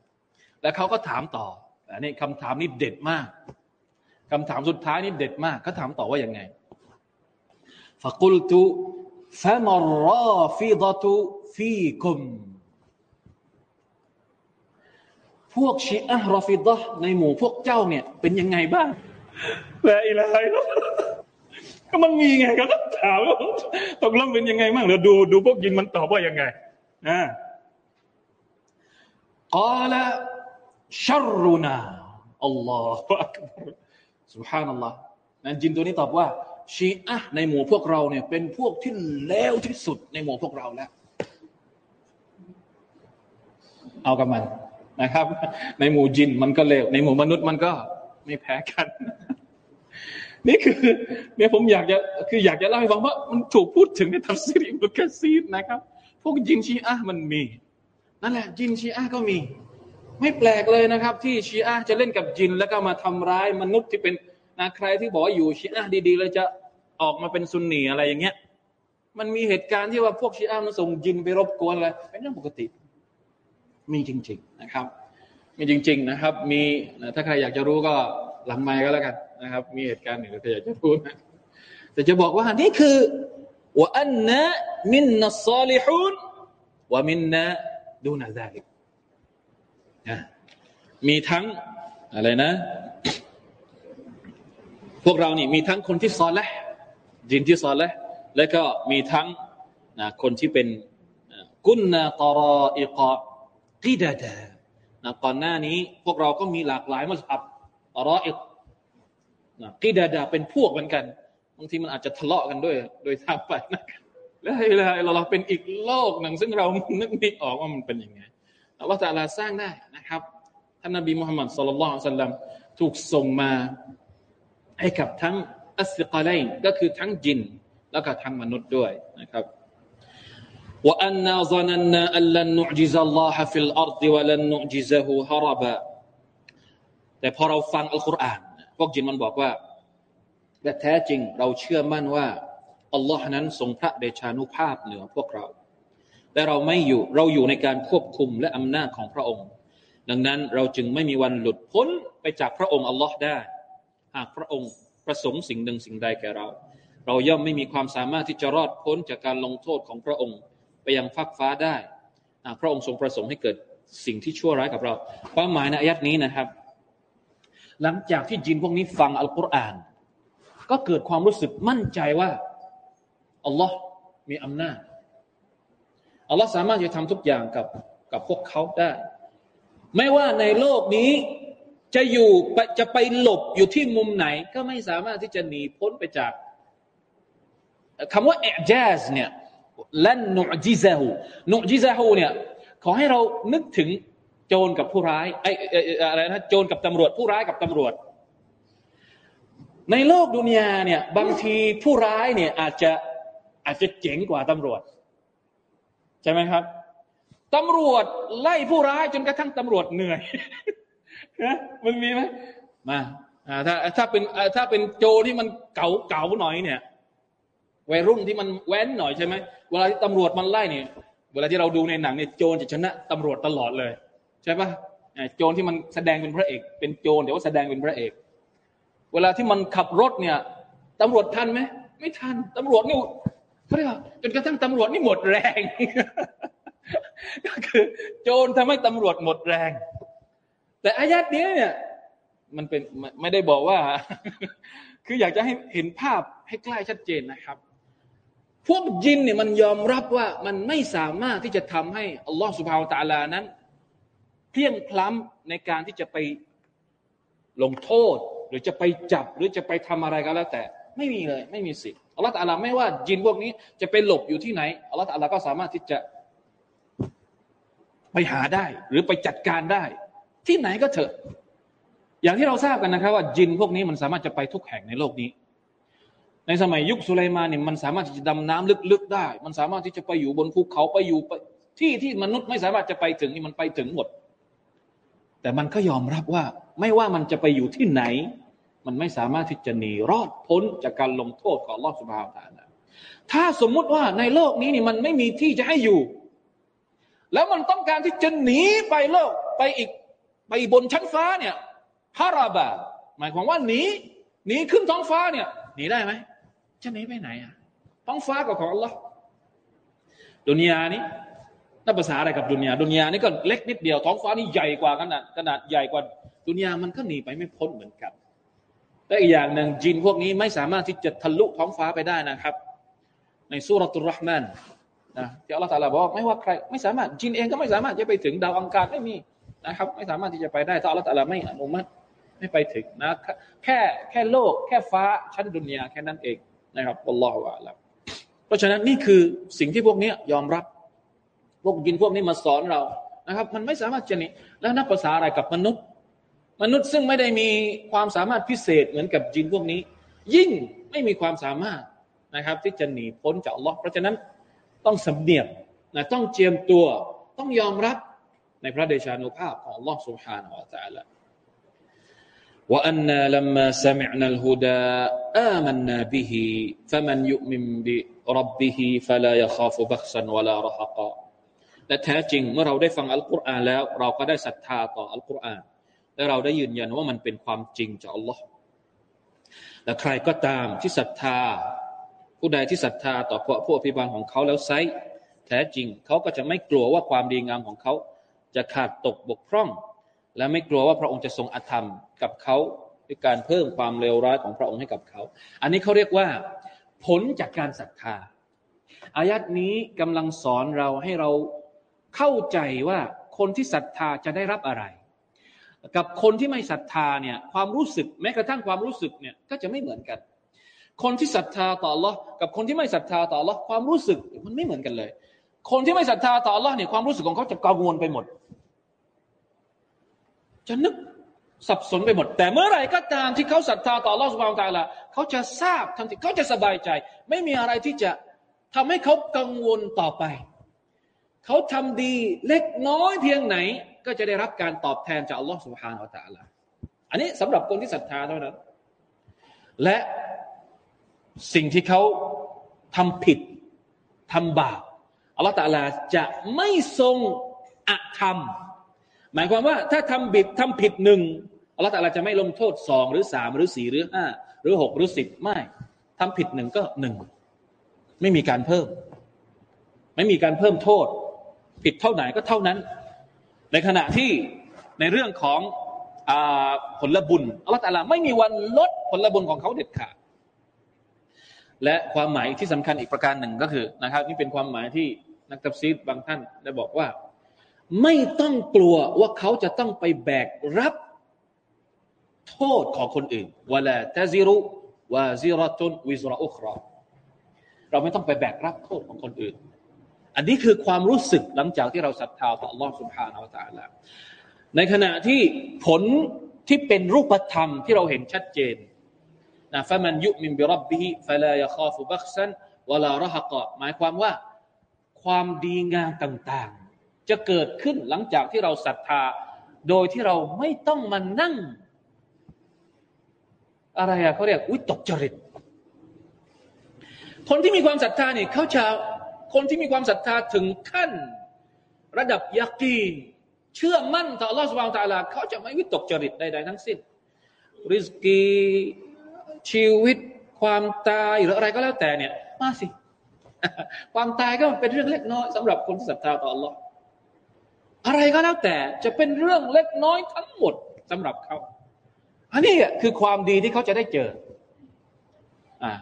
แล้วเขาก็ถามต่ออันนี้คำถามนี้เด็ดมากคำถามสุดท้ายนี้เด็ดมากเขาถามต่อว่ายังไงฟะกุลตุฟะมรราฟิดะตุฟีคุม พวกชีอะรอฟิดะในหมู่พวกเจ้าเนี่ย เป็นยังไงบ้างแล้อะไรก็มันมีไงก็ต้องถามว่าตกลงเป็นยังไงบ้างเดี๋ยวดูดูพวกยินมันตอบว่ายังไงอ่ากาละชัรุนาอัลลอฮฺอักบารสุบฮานัลลอฮ์นั่นจินตัวนี้ตอบว่าชีอะในหมู่พวกเราเนี่ย เป็นพวกที่เลวที่สุดในหมู่พวกเราแล้ว เอากับมัน นะครับ ในหมู่จินมันก็เลว ในหมู่มนุษย์มันก็ไม่แพ้กัน นี่คือเนี่ยผมอยากจะคืออยากจะเล่าให้ฟังเพรามันถูกพูดถึงในทัฟซีริบุกซีดนะครับ พวกจินชีอะมันมี นั่นแหละจินชีอะก็มี ไม่แปลกเลยนะครับ ที่ชีอะจะเล่นกับจินแล้วก็มาทำร้ายมนุษย์ที่เป็นนะใครที่บอกว่าอยู่ชีอะดีๆเลยจะออกมาเป็นซุนนีอะไรอย่างเงี้ย มันมีเหตุการณ์ที่ว่าพวกชีอะมันส่งจินไปรบกวนอะไรเป็นเรื่องปกติ มีจริง ๆนะครับ มีจริง ๆนะครับ มีถ้าใครอยากจะรู้ก็หลังไมค์ก็แล้วกันนะครับ มีเหตุการณ์หนึ่งที่อยากจะพูดนะแต่จะบอกว่านี่คือว่าอันนะมินนัสซาลิฮูนว่ามินนะดูนาซาลิกนะมีทั้งอะไรนะ พวกเรานี่มีทั้งคนที่ซอลและจินที่ซอลและแล้วก็มีทั้งนะคนที่เป็นกุนนาตรออิกะ กิดาดานะก่อนหน้านี้พวกเราก็มีหลากหลายมัสฮับรออิกนะกิดาดาเป็นพวกเหมือนกันบางทีมันอาจจะทะเลาะกันด้วย โดยทางไปนะแล้วเราเราเป็นอีกโลกหนึ่งซึ่งเรานึกไม่ออกว่ามันเป็นยังไงอัลลอฮฺตาลาสร้างได้นะครับท่านนบีมุฮัมมัดสุลลัลลอฮุซัลลัมถูกส่งมาให้กับทั้งอัสกาไลก็คือทั้งจิน แล้วก็ทั้งมนุษย์ด้วยนะครับ وأنا ظننا أن لن نعجز الله في الأرض ولن نعجزه هربا แต่พอเราฟังอัลกุรอานพวกจินมันบอกว่าและแท้จริงเราเชื่อมั่นว่าอัลลอฮ์นั้นทรงพระเดชานุภาพเหนือพวกเรา และเราไม่อยู่เราอยู่ในการควบคุมและอำนาจของพระองค์ ดังนั้นเราจึงไม่มีวันหลุดพ้นไปจากพระองค์อัลลอฮ์ได้ หากพระองค์ประสงค์สิ่งหนึ่งสิ่งใดแก่เรา เราย่อมไม่มีความสามารถที่จะรอดพ้นจากการลงโทษของพระองค์ ไปยังฟักฟ้าได้พระองค์ทรงประสงค์ให้เกิดสิ่งที่ชั่วร้ายกับเรา ความหมายในอายัดนี้นะครับ หลังจากที่จินพวกนี้ฟังอัลกุรอาน ก็เกิดความรู้สึกมั่นใจว่าอัลลอฮ์มีอำนาจอัลลอฮ์สามารถจะทำทุกอย่างกับกับพวกเขาได้ ไม่ว่าในโลกนี้จะอยู่จะไปหลบอยู่ที่มุมไหน ก็ไม่สามารถที่จะหนีพ้นไปจากคำว่าเอจสเนี่ย แลันนุจิซาหูนุจิซาหูเนี่ยขอให้เรานึกถึงโจรกับผู้ร้ายไอ้อะไรนะโจรกับตำรวจผู้ร้ายกับตำรวจ ในโลกดุนยาเนี่ย บางทีผู้ร้ายเนี่ยอาจจะอาจจะเจ๋งกว่าตำรวจ ใช่ไหมครับตำรวจไล่ผู้ร้ายจนกระทั่งตำรวจเหนื่อยนะมันมีไหมมาถ้าถ้าเป็นถ้าเป็นโจที่มันเก่าเก่าหน่อยเนี่ย วัยรุ่นที่มันแว้นหน่อยใช่ไหมเวลาที่ตำรวจมันไล่เนี่ย เวลาที่เราดูในหนังเนี่ยโจรจะชนะตำรวจตลอดเลย ใช่ปะโจรที่มันแสดงเป็นพระเอก เป็นโจรแต่ว่าแสดงเป็นพระเอก เวลาที่มันขับรถเนี่ยตำรวจทันไหมไม่ทันตำรวจนี่เขาเรียกว่าจนกระทั่งตำรวจนี่หมดแรงก็คือ โจรทำให้ตำรวจหมดแรง แต่อายัดนี้เนี่ย มันเป็นไม่ได้บอกว่า คืออยากจะให้เห็นภาพให้ใกล้ชัดเจนนะครับ พวกยินเนี่ยมันยอมรับว่ามันไม่สามารถที่จะทำให้อัลลอฮฺสุบฮาวตาลานั้นเพียงพล้ำในการที่จะไปลงโทษ หรือจะไปจับหรือจะไปทำอะไรก็แล้วแต่ ไม่มีเลยไม่มีสิทธิ์อัลลอฮฺตาลาไม่ว่าจินพวกนี้จะไปหลบอยู่ที่ไหนอัลลอฮฺตาลาก็สามารถที่จะไปหาได้หรือไปจัดการได้ ที่ไหนก็เถอะ อย่างที่เราทราบกันนะครับว่าจินพวกนี้มันสามารถจะไปทุกแห่งในโลกนี้ ในสมัยยุคสุไลมานเนี่ยมันสามารถที่จะดำน้ำลึกๆได้ มันสามารถที่จะไปอยู่บนภูเขาไปอยู่ที่ที่มนุษย์ไม่สามารถจะไปถึงนี่มันไปถึงหมด แต่มันก็ยอมรับว่า ไม่ว่ามันจะไปอยู่ที่ไหน มันไม่สามารถที่จะหนีรอดพ้นจากการลงโทษของลอสุภาพาถ้าสมมุติว่าในโลกนี้นี่มันไม่มีที่จะให้อยู่ แล้วมันต้องการที่จะหนีไปโลกไปอีกไปบนชั้นฟ้าเนี่ยฮาราบาหมายความว่าหนีหนีขึ้นท้องฟ้าเนี่ยหนีได้ไหม จะหนีไปไหนอะท้องฟ้าก็ของอัลลอฮ์ดุนยานี้นับภาษาอะไรกับดุนยาดุนยานี่ก็เล็กนิดเดียวท้องฟ้านี่ใหญ่กว่าขนาดขนาดใหญ่กว่าดุนยามันก็หนีไปไม่พ้นเหมือนกันและอีกอย่างหนึ่งจินพวกนี้ไม่สามารถที่จะทะลุท้องฟ้าไปได้นะครับ ในสุรตุรห์มนนะที่อัลลอฮฺตาลาบอกไม่ว่าใคร ไม่สามารถจินเองก็ไม่สามารถจะไปถึงดาวอังคารไม่มีนะครับ ไม่สามารถที่จะไปได้ถ้าอัลลอฮฺตาลาไม่อนุมัติไม่ไปถึงนะแค่แค่โลกแค่ฟ้าชั้นดุนยาแค่นั้นเอง นะครับอัลลอฮฺอัลลอฮเพราะฉะนั้นนี่คือสิ่งที่พวกนี้ยอมรับ พวกยินพวกนี้มาสอนเรานะครับ มันไม่สามารถจะนี่แล้วนักภาษาอะไรกับมนุษย์ มนุษย์ซึ่งไม่ได้มีความสามารถพิเศษเหมือนกับยินพวกนี้ ยิ่งไม่มีความสามารถนะครับ ที่จะหนีพ้นจากอัลลอฮฺเพราะฉะนั้นต้องสำเนียกนะต้องเจียมตัวต้องยอมรับในพระเดชานุภาพของอัลลอฮฺสุบฮานาอัลลอฮ์ وأنا لما سمعنا الهدى آمنا به فمن يؤمن بربه فلا يخاف بخسا ولا رهقا และแท้จริงเมื่อเราได้ฟังอัลกุรอานแล้ว เราก็ได้ศรัทธาต่ออัลกุรอานและเราได้ยืนยันว่ามันเป็นความจริงจากอัลลอฮ์และใครก็ตามที่ศรัทธาผู้ใดที่ศรัทธาต่อพระผู้อภิบาลของเขาแล้วไซแท้จริงเขาก็จะไม่กลัวว่าความดีงามของเขาจะขาดตกบกพร่อง และไม่กลัวว่าพระองค์จะทรงอธรรมกับเขาด้วยการเพิ่มความเลวร้ายของพระองค์ให้กับเขา อันนี้เขาเรียกว่า ผลจากการศรัทธา อายัดนี้กำลังสอนเราให้เราเข้าใจว่าคนที่ศรัทธาจะได้รับอะไร กับคนที่ไม่ศรัทธาเนี่ยความรู้สึกแม้กระทั่งความรู้สึกเนี่ยก็จะไม่เหมือนกัน คนที่ศรัทธาต่อ Allah กับคนที่ไม่ศรัทธาต่อ Allah ความรู้สึกมันไม่เหมือนกันเลย คนที่ไม่ศรัทธาต่อ Allah เนี่ยความรู้สึกของเขาจะกังวลไปหมด จะนึกสับสนไปหมด แต่เมื่อไรก็ตามที่เขาศรัทธาต่อ Allah สุบานตาละเขาจะทราบทันทีเขาจะสบายใจ ไม่มีอะไรที่จะทำให้เขากังวลต่อไป เขาทำดีเล็กน้อยเพียงไหน ก็จะได้รับการตอบแทนจาก Allah สุบฮานาอัลตะละอันนี้สำหรับคนที่ศรัทธาเท่านั้น และสิ่งที่เขาทำผิดทำบาปอัลลอฮฺตาลาจะไม่ทรงอธรรม หมายความว่าถ้าทำบิดทำผิดหนึ่งอัลลอฮฺตาลาจะไม่ลงโทษสองหรือสามหรือสี่หรือห้าหรือหกหรือสิบไม่ทำผิดหนึ่งก็หนึ่งไม่มีการเพิ่ม ไม่มีการเพิ่มโทษ ผิดเท่าไหนก็เท่านั้น ในขณะที่ในเรื่องของอผลบุญอัลลอฮฺตาลาไม่มีวันลดผลบุญของเขาเด็ดขาดและความหมายที่สำคัญอีกประการหนึ่งก็คือนะครับ นี่เป็นความหมายที่นักตัฟซีดบางท่านได้บอกว่า ไม่ต้องกลัวว่าเขาจะต้องไปแบกรับ โทษของคนอื่นวะลาตาซิรุวาซิรตุนวิซราอุคราเราไม่ต้องไปแบกรับโทษของคนอื่น อันนี้คือความรู้สึกหลังจากที่เราศรัทธาต่อ Allah سبحانه และ تعالى ในขณะที่ผลที่เป็นรูปธรรมที่เราเห็นชัดเจนนะฟะมันยุมินบิรับบิฮิฟะลายะคาฟุบักซันวะลารหะกะหมายความว่า ความดีงามต่างๆ จะเกิดขึ้นหลังจากที่เราศรัทธา โดยที่เราไม่ต้องมานั่ง อะไรอะเขาเรียกวิตกจริต คนที่มีความศรัทธาเนี่ยเขาจะคนที่มีความศรัทธาถึงขั้น ระดับยักีนเชื่อมั่นต่อ Allah s u b h a n a h เขาจะไม่วิตกจริตใดๆทั้งสิ้น ริสกีชีวิตความตายหรืออะไรก็แล้วแต่เนี่ย มาสิ ความตายก็เป็นเรื่องเล็กน้อยสำหรับคนที่ศรัทธาต่อ Allah อะไรก็แล้วแต่จะเป็นเรื่องเล็กน้อยทั้งหมดสำหรับเขาอันนี้คือความดีที่เขาจะได้เจออ่า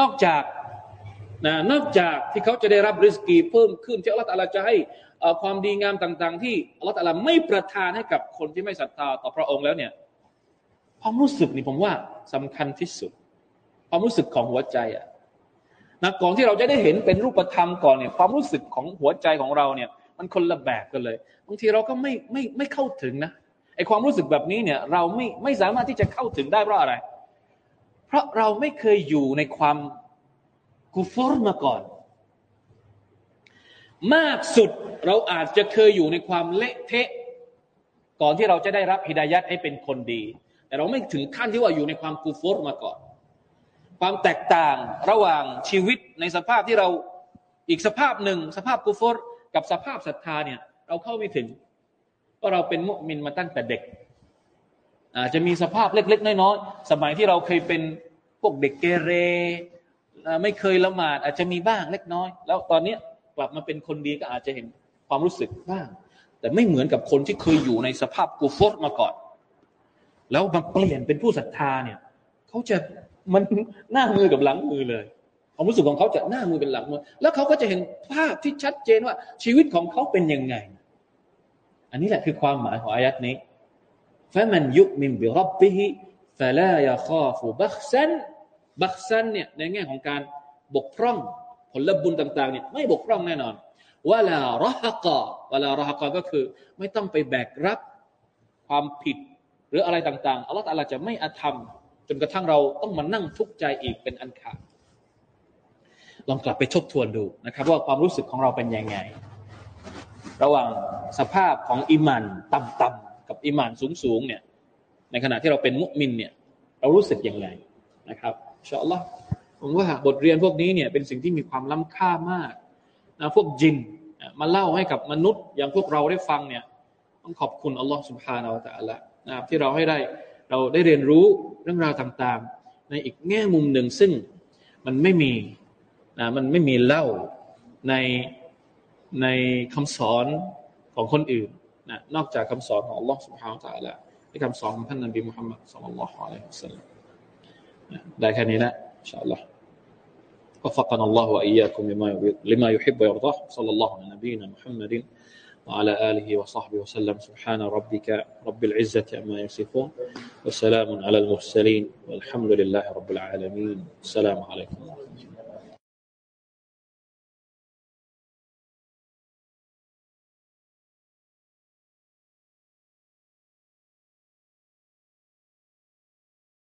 นอกจากนะนอกจากที่เขาจะได้รับริสกีเพิ่มขึ้นที่อัลลอฮฺจะให้ความดีงามต่าง ๆ ที่อัลลอฮฺไม่ประทานให้กับคนที่ไม่ศรัทธาต่อพระองค์แล้วเนี่ยความรู้สึกนี่ผมว่าสำคัญที่สุด ความรู้สึกของหัวใจอะนะก่อนที่เราจะได้เห็นเป็นรูปธรรมก่อนเนี่ยความรู้สึกของหัวใจของเราเนี่ย มันคนละแบบกันเลยบางทีเราก็ไม่ไม่ไม่เข้าถึงนะไอความรู้สึกแบบนี้เนี่ย เราไม่ไม่สามารถที่จะเข้าถึงได้เพราะอะไร เพราะเราไม่เคยอยู่ในความกุฟอร์มาก่อน มากสุดเราอาจจะเคยอยู่ในความเละเทะ ก่อนที่เราจะได้รับฮิดายัดให้เป็นคนดี แต่เราไม่ถึงขั้นที่ว่าอยู่ในความกุฟอร์มาก่อน ความแตกต่างระหว่างชีวิตในสภาพที่เราอีกสภาพหนึ่ง สภาพกุฟอร์ กับสภาพศรัทธาเนี่ย เราเข้าไม่ถึง เพราะเราเป็นมุมินมาตั้งแต่เด็ก อาจจะมีสภาพเล็ก ๆ น้อยๆสมัยที่เราเคยเป็นพวกเด็กเกเร ไม่เคยละหมาด อาจจะมีบ้างเล็กน้อย แล้วตอนนี้กลับมาเป็นคนดีก็อาจจะเห็นความรู้สึกบ้าง แต่ไม่เหมือนกับคนที่เคยอยู่ในสภาพกูฟอร์มาก่อน แล้วมาเปลี่ยนเป็นผู้ศรัทธาเนี่ยเขาจะมันหน้ามือกับหลังมือเลย ความรู้สึกของเขาจะหน้ามือเป็นหลังมือ แล้วเขาก็จะเห็นภาพที่ชัดเจนว่าชีวิตของเขาเป็นยังไง อันนี้แหละคือความหมายของอายัดนี้ฟะมันยุมินบิรับบิฮิฟะลายาคาฟูบักซันบักซันเนี่ยในแง่ของการบกพร่องผลบุญต่างๆเนี่ยไม่บกพร่องแน่นอนวลารหกะวลารหกะก็คือ ไม่ต้องไปแบกรับความผิดหรืออะไรต่างๆอัลลอฮฺอาจะไม่อาธรรม จนกระทั่งเราต้องมานั่งทุกข์ใจอีกเป็นอันขาด ลองกลับไปทบทวนดูนะครับ ว่าความรู้สึกของเราเป็นยังไง ระหว่างสภาพของอิมันต่ำๆกับอิมันสูงๆเนี่ย ในขณะที่เราเป็นมุสลิมเนี่ย เรารู้สึกอย่างไรนะครับเชอัลลอฮ์ผมว่าบทเรียนพวกนี้เนี่ยเป็นสิ่งที่มีความล้ำค่ามากนะพวกจินมาเล่าให้กับมนุษย์ อย่างพวกเราได้ฟังเนี่ย ต้องขอบคุณอัลลอฮ์สุบฮานาอัลตะละนะครับที่เราให้ได้เราได้เรียนรู้เรื่องราวต่างๆ ในอีกแง่มุมหนึ่งซึ่งมันไม่มี นะมันไม่มีเล่าในในคำสอนของคนอื่นนะนอกจากคำสอนของอัลลอฮ์ سبحانه และ تعالى ที่คำสอนของท่านนบีมุฮัมมัดสุลลัลลอฮุอะลัยฮิวะสัลลัมได้แค่นี้ละอินชาอัลลอฮ์ وفقنا الله وإياكم لما لما يحب ويرضاه صلى الله على نبينا محمد وعلى آله وصحبه وسلم سبحان ربك رب العزة عما يصفون وسلام على المرسلين والحمد لله رب العالمين السلام عليكم ورحمة الله